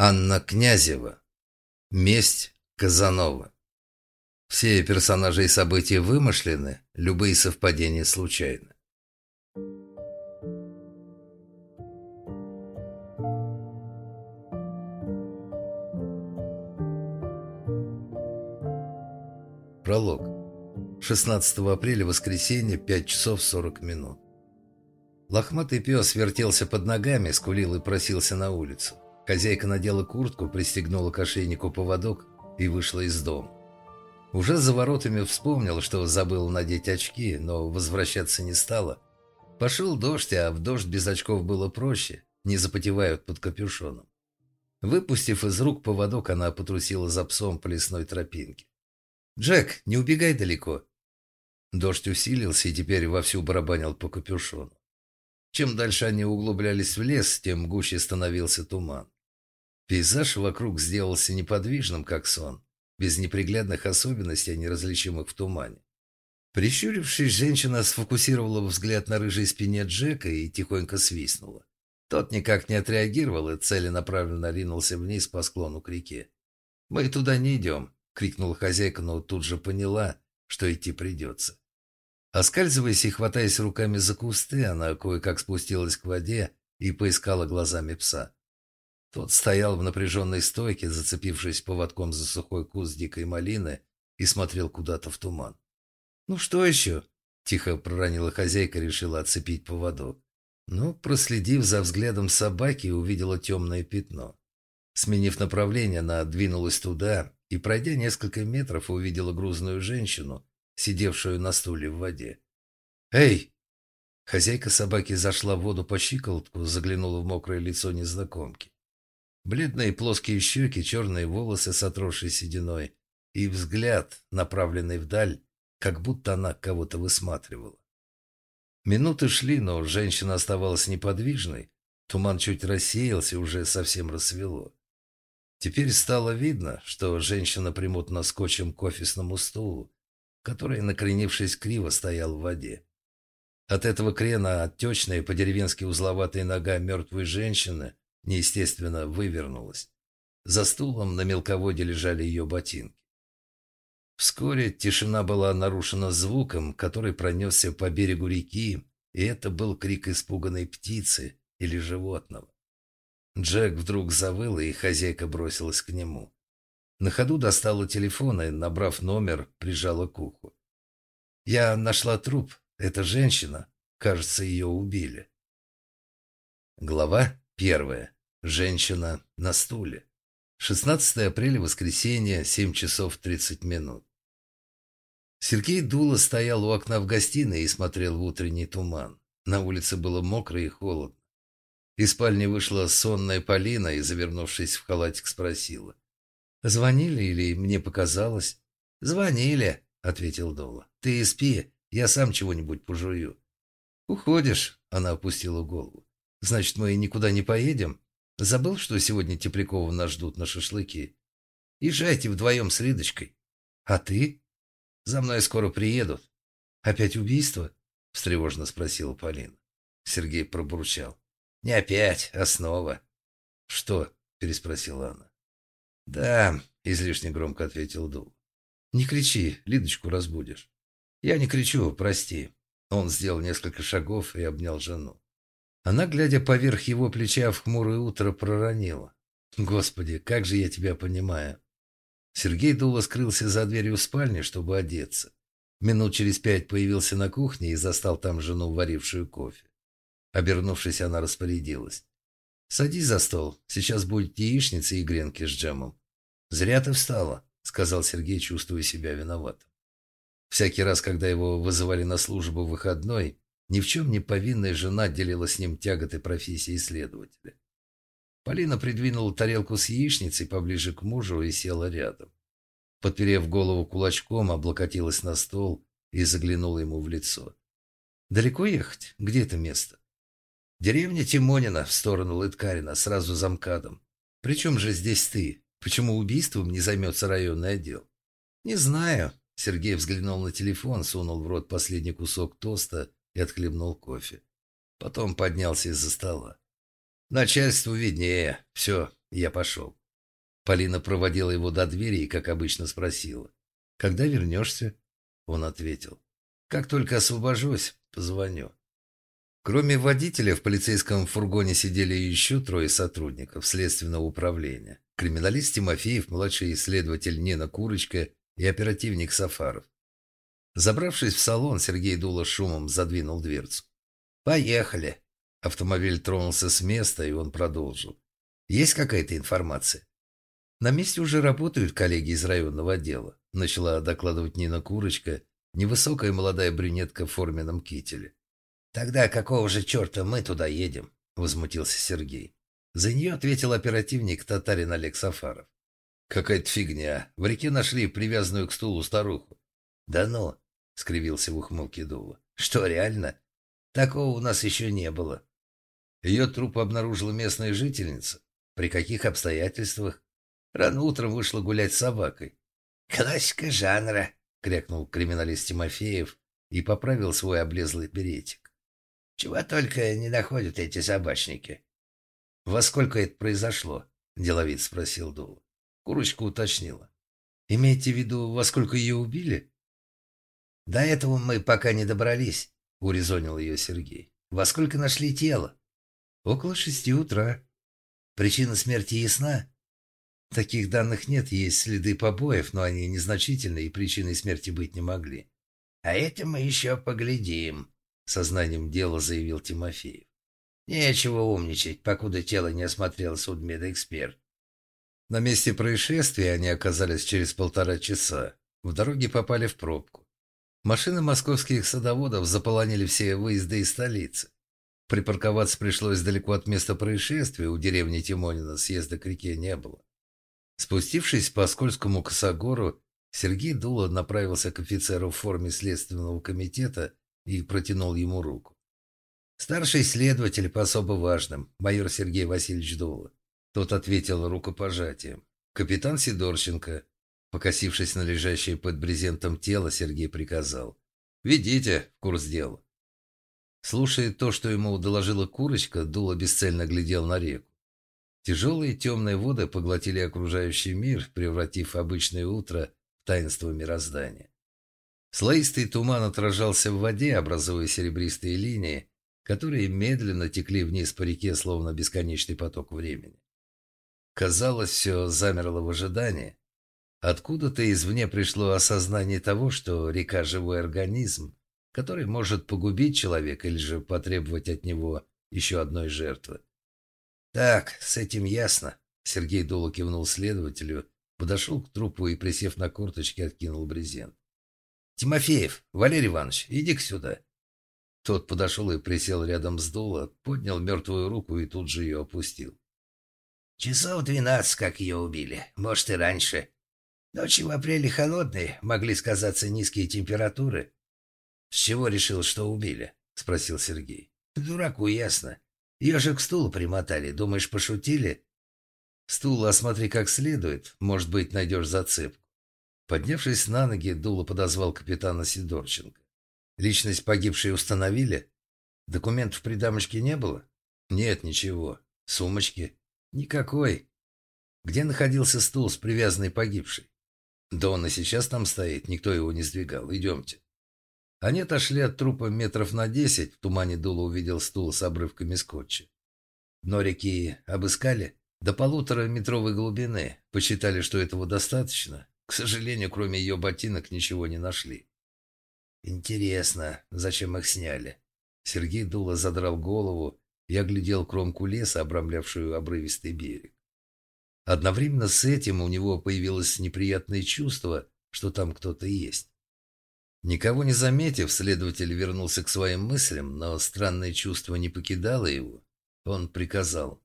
Анна Князева. Месть Казанова. Все персонажи и события вымышлены, любые совпадения случайны. Пролог. 16 апреля, воскресенье, 5 часов 40 минут. Лохматый пес вертелся под ногами, скулил и просился на улицу. Хозяйка надела куртку, пристегнула к ошейнику поводок и вышла из дома. Уже за воротами вспомнил, что забыл надеть очки, но возвращаться не стала. Пошел дождь, а в дождь без очков было проще, не запотевают под капюшоном. Выпустив из рук поводок, она потрусила за псом по лесной тропинке. «Джек, не убегай далеко!» Дождь усилился и теперь вовсю барабанил по капюшону. Чем дальше они углублялись в лес, тем гуще становился туман. Пейзаж вокруг сделался неподвижным, как сон, без неприглядных особенностей, неразличимых в тумане. Прищурившись, женщина сфокусировала взгляд на рыжей спине Джека и тихонько свистнула. Тот никак не отреагировал и целенаправленно ринулся вниз по склону к реке. «Мы туда не идем», — крикнула хозяйка, но тут же поняла, что идти придется. Оскальзываясь и хватаясь руками за кусты, она кое-как спустилась к воде и поискала глазами пса. Тот стоял в напряженной стойке, зацепившись поводком за сухой куст дикой малины, и смотрел куда-то в туман. «Ну что еще?» – тихо проронила хозяйка, решила отцепить поводок. Но, проследив за взглядом собаки, увидела темное пятно. Сменив направление, она двинулась туда и, пройдя несколько метров, увидела грузную женщину, сидевшую на стуле в воде. «Эй!» Хозяйка собаки зашла в воду по щиколотку, заглянула в мокрое лицо незнакомки. Бледные плоские щеки, черные волосы с отросшей сединой и взгляд, направленный вдаль, как будто она кого-то высматривала. Минуты шли, но женщина оставалась неподвижной. Туман чуть рассеялся, уже совсем рассвело. Теперь стало видно, что женщина примотана скотчем к офисному стулу, который, накренившись криво, стоял в воде. От этого крена отечная по-деревенски узловатая нога мертвой женщины неестественно вывернулась. За стулом на мелководье лежали ее ботинки. Вскоре тишина была нарушена звуком, который пронесся по берегу реки, и это был крик испуганной птицы или животного. Джек вдруг завыл, и хозяйка бросилась к нему. На ходу достала телефон и, набрав номер, прижала к уху. «Я нашла труп. Это женщина. Кажется, ее убили». Глава первая. Женщина на стуле. 16 апреля, воскресенье, 7 часов 30 минут. Сергей Дула стоял у окна в гостиной и смотрел в утренний туман. На улице было мокро и холодно. Из спальни вышла сонная Полина и, завернувшись в халатик, спросила. «Звонили или мне показалось?» «Звонили», — ответил Дула. «Ты спи, я сам чего-нибудь пожую». «Уходишь?» — она опустила голову. «Значит, мы никуда не поедем?» Забыл, что сегодня Теплякова нас ждут на шашлыки? Езжайте вдвоем с Ридочкой. А ты? За мной скоро приедут. Опять убийство? Встревожно спросила Полина. Сергей пробурчал. Не опять, а снова. Что? Переспросила она. Да, излишне громко ответил Дул. Не кричи, Лидочку разбудишь. Я не кричу, прости. Он сделал несколько шагов и обнял жену. Она, глядя поверх его плеча в хмурое утро, проронила. «Господи, как же я тебя понимаю!» Сергей Дула скрылся за дверью спальни, чтобы одеться. Минут через пять появился на кухне и застал там жену, варившую кофе. Обернувшись, она распорядилась. «Садись за стол. Сейчас будет яичница и гренки с джемом». «Зря ты встала», — сказал Сергей, чувствуя себя виноватым. Всякий раз, когда его вызывали на службу выходной, ни в чем не повинная жена делила с ним тяготы профессии исследователя. Полина придвинула тарелку с яичницей поближе к мужу и села рядом. Подперев голову кулачком, облокотилась на стол и заглянула ему в лицо. «Далеко ехать? Где это место?» «Деревня Тимонина, в сторону Лыткарина, сразу за МКАДом. Причем же здесь ты? Почему убийством не займется районный отдел?» «Не знаю». Сергей взглянул на телефон, сунул в рот последний кусок тоста и отхлебнул кофе. Потом поднялся из-за стола. «Начальству виднее. Все, Я пошел. Полина проводила его до двери и, как обычно, спросила. «Когда вернешься?» Он ответил. «Как только освобожусь, позвоню». Кроме водителя, в полицейском фургоне сидели еще трое сотрудников следственного управления. Криминалист Тимофеев, младший исследователь Нина Курочка и оперативник Сафаров. Забравшись в салон, Сергей Дула шумом задвинул дверцу. «Поехали!» Автомобиль тронулся с места, и он продолжил. «Есть какая-то информация?» «На месте уже работают коллеги из районного отдела», начала докладывать Нина Курочка, невысокая молодая брюнетка в форменном кителе. «Тогда какого же черта мы туда едем?» возмутился Сергей. За нее ответил оперативник татарин Олег Сафаров. «Какая-то фигня. В реке нашли привязанную к стулу старуху». «Да ну!» — скривился в ухмылке Дула. «Что, реально? Такого у нас еще не было». Ее труп обнаружила местная жительница. При каких обстоятельствах? Рано утром вышла гулять с собакой. «Классика жанра!» — крякнул криминалист Тимофеев и поправил свой облезлый беретик. «Чего только не находят эти собачники!» «Во сколько это произошло?» — деловит спросил Дула. Курочка уточнила. «Имеете в виду, во сколько ее убили?» «До этого мы пока не добрались», — урезонил ее Сергей. «Во сколько нашли тело?» «Около шести утра». «Причина смерти ясна?» Таких данных нет, есть следы побоев, но они незначительны и причиной смерти быть не могли. А это мы еще поглядим, сознанием дела заявил Тимофеев. Нечего умничать, покуда тело не осмотрел судмедэксперт. На месте происшествия они оказались через полтора часа. В дороге попали в пробку. Машины московских садоводов заполонили все выезды из столицы. Припарковаться пришлось далеко от места происшествия, у деревни Тимонина съезда к реке не было. Спустившись по скользкому косогору, Сергей Дула направился к офицеру в форме следственного комитета и протянул ему руку. «Старший следователь по особо важным, майор Сергей Васильевич Дула». Тот ответил рукопожатием. «Капитан Сидорченко». Покосившись на лежащее под брезентом тело, Сергей приказал. «Ведите в курс дела». Слушая то, что ему доложила курочка, Дула бесцельно глядел на реку. Тяжелые темные воды поглотили окружающий мир, превратив обычное утро в таинство мироздания. Слоистый туман отражался в воде, образуя серебристые линии, которые медленно текли вниз по реке, словно бесконечный поток времени. Казалось, все замерло в ожидании. Откуда-то извне пришло осознание того, что река – живой организм, который может погубить человека или же потребовать от него еще одной жертвы. «Так, с этим ясно». Сергей Дуло кивнул следователю, подошел к трупу и, присев на корточки, откинул брезент. «Тимофеев, Валерий Иванович, иди-ка сюда». Тот подошел и присел рядом с Дуло, поднял мертвую руку и тут же ее опустил. «Часов двенадцать, как ее убили, может и раньше. Ночи в апреле холодные, могли сказаться низкие температуры». «С чего решил, что убили?» — спросил Сергей. «Дураку ясно. Ее же к стулу примотали. Думаешь, пошутили? Стул осмотри как следует. Может быть, найдешь зацепку. Поднявшись на ноги, Дула подозвал капитана Сидорченко. Личность погибшей установили? Документов при дамочке не было? Нет, ничего. Сумочки? Никакой. Где находился стул с привязанной погибшей? Да он и сейчас там стоит, никто его не сдвигал. Идемте. Они отошли от трупа метров на десять, в тумане Дула увидел стул с обрывками скотча. Но реки обыскали до полутора метровой глубины, посчитали, что этого достаточно. К сожалению, кроме ее ботинок ничего не нашли. «Интересно, зачем их сняли?» Сергей Дула задрал голову и оглядел кромку леса, обрамлявшую обрывистый берег. Одновременно с этим у него появилось неприятное чувство, что там кто-то есть. Никого не заметив, следователь вернулся к своим мыслям, но странное чувство не покидало его. Он приказал.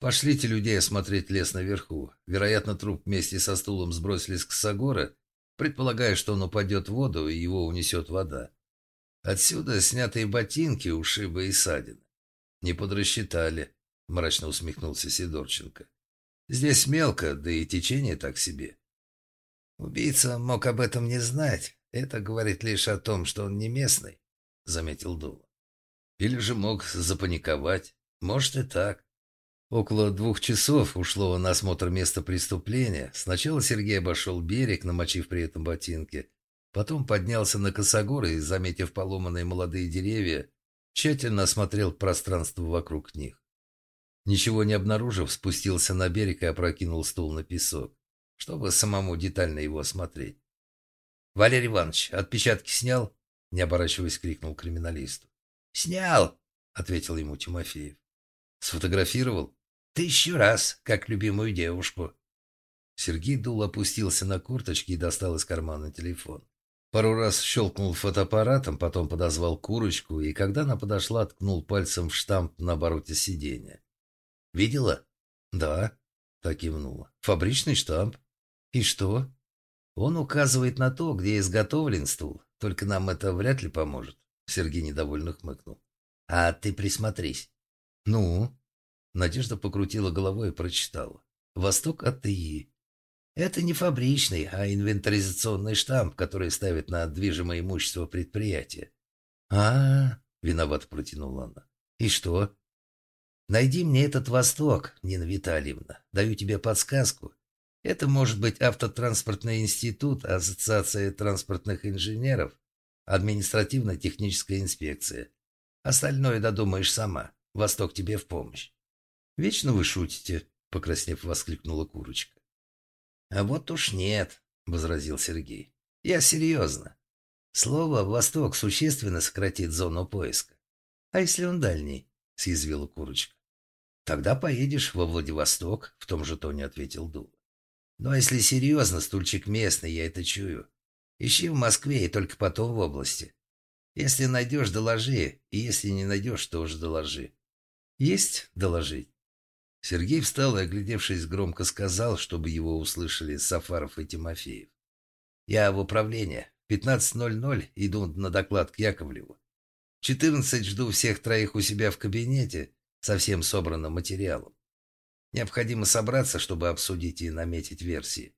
«Пошлите людей осмотреть лес наверху. Вероятно, труп вместе со стулом сбросили с косогора, предполагая, что он упадет в воду и его унесет вода. Отсюда снятые ботинки, ушибы и ссадины. Не подрасчитали», — мрачно усмехнулся Сидорченко. «Здесь мелко, да и течение так себе». Убийца мог об этом не знать, это говорит лишь о том, что он не местный, заметил Дула. Или же мог запаниковать. Может и так. Около двух часов ушло на осмотр места преступления. Сначала Сергей обошел берег, намочив при этом ботинки. Потом поднялся на косогоры и, заметив поломанные молодые деревья, тщательно осмотрел пространство вокруг них. Ничего не обнаружив, спустился на берег и опрокинул стул на песок, чтобы самому детально его осмотреть. «Валерий Иванович, отпечатки снял?» Не оборачиваясь, крикнул криминалисту. «Снял!» — ответил ему Тимофеев. «Сфотографировал?» Тысячу раз, как любимую девушку. Сергей Дул опустился на курточки и достал из кармана телефон. Пару раз щелкнул фотоаппаратом, потом подозвал курочку, и когда она подошла, ткнул пальцем в штамп на обороте сиденья. «Видела?» «Да», — так кивнула. «Фабричный штамп». «И что?» «Он указывает на то, где изготовлен стул. Только нам это вряд ли поможет», — Сергей недовольно хмыкнул. «А ты присмотрись». «Ну?» Надежда покрутила головой и прочитала. «Восток АТИ». Это не фабричный, а инвентаризационный штамп, который ставят на движимое имущество предприятия. а, -а, -а виновато протянула она. «И что?» «Найди мне этот Восток, Нина Витальевна. Даю тебе подсказку. Это может быть автотранспортный институт, ассоциация транспортных инженеров, административно-техническая инспекция. Остальное додумаешь сама. Восток тебе в помощь. «Вечно вы шутите», — покраснев, воскликнула курочка. «А вот уж нет», — возразил Сергей. «Я серьезно. Слово «восток» существенно сократит зону поиска. А если он дальний?» — съязвила курочка. «Тогда поедешь во Владивосток», — в том же тоне ответил Дула. «Ну а если серьезно, стульчик местный, я это чую. Ищи в Москве и только потом в области. Если найдешь, доложи, и если не найдешь, тоже доложи». «Есть доложить?» Сергей встал и, оглядевшись, громко сказал, чтобы его услышали Сафаров и Тимофеев. «Я в управление. 15.00 иду на доклад к Яковлеву. 14 жду всех троих у себя в кабинете со всем собранным материалом. Необходимо собраться, чтобы обсудить и наметить версии.